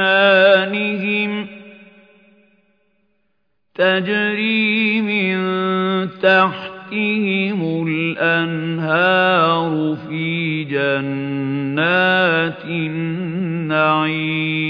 بِإِيمَانِهِمْ تَجْرِي مِن تَحْتِهِمُ الْأَنْهَارُ فِي جَنَّاتِ النَّعِيمِ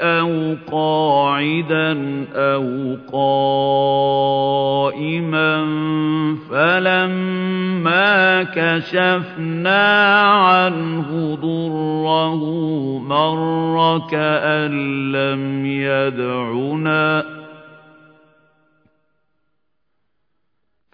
أَوْ قَاعِدًا أَوْ قَائِمًا فَلَمَّا كَشَفْنَا عَنْهُ ضُرَّهُ مَرَّ كَأَن لَّمْ يَدْعُنَا